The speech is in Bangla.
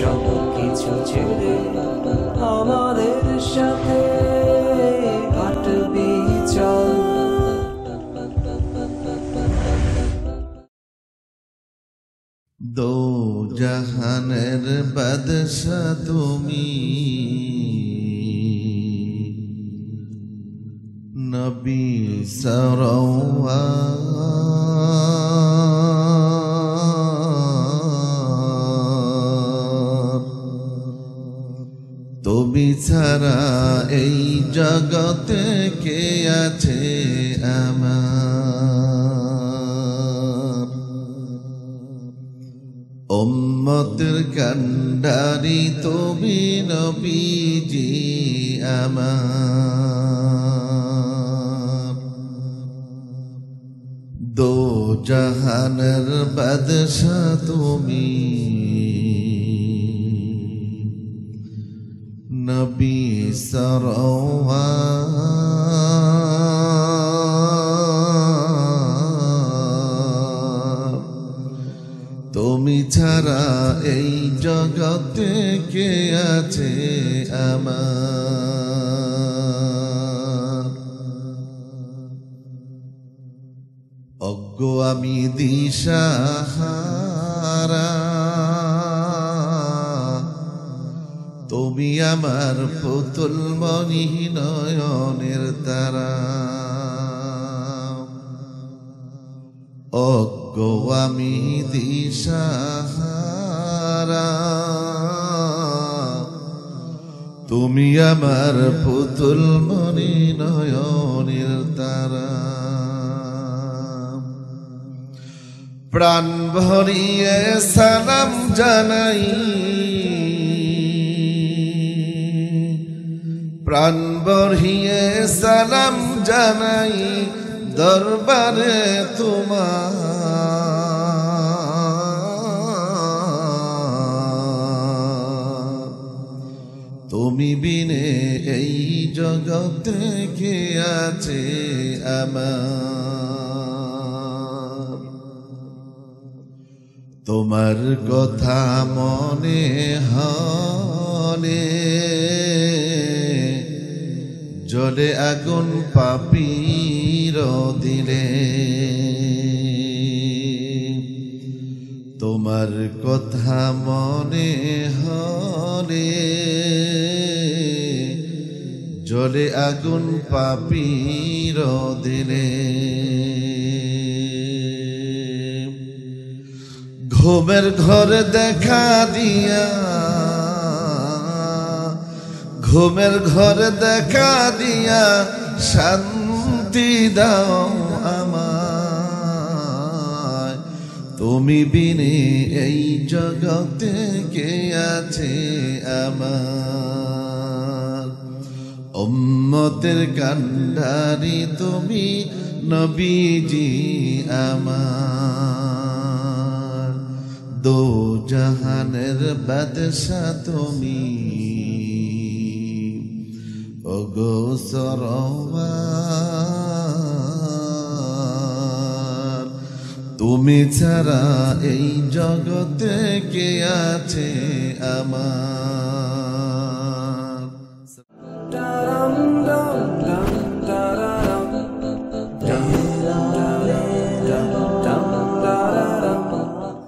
সব কিছু ছেড়ে আমাদের সাথে হাঁটবি চল। দো জাহানের বাদশা তুমি। নবী সরওয়া ছাড়া এই জগতে কে আছে আমার? উম্মতের কান্ডারি তুমি নবীজি আমার। দো জাহানের বাদশা তুমি নবী সরওয়া তুমি ছাড়া এই জগতে কে আছে আমার? অজ্ঞ আমি দিশাহারা তুমি আমার পুতুল নয়নের তারা। অজ্ঞ আমি দিশাহারা। তুমি আমার পুতুল মনি নয়নের তারা। প্রাণ ভরিয়ে সালাম জানাই। প্রাণ ভরিয়ে সালাম জানাই দরবারে তোমার। তুমি বিনে এই জগতে কে আছে আমার? তোমার কথা মনে হলে জলে আগুন পাপির দিলে তোমার কথা মনে হলে জলে আগুন পাপির দিলে ঘুমের ঘর দেখা দিয়া ঘুমের ঘর দেখা দিয়া শান্তি দাও আমায়। তুমি বিনে এই জগতে কে আছে আমার? উম্মতের কান্ডারি তুমি নবীজি আমার। দো জাহানের বাদশা তুমি ওগো তুমি ছাড়া এই জগতে কে আছে আমার?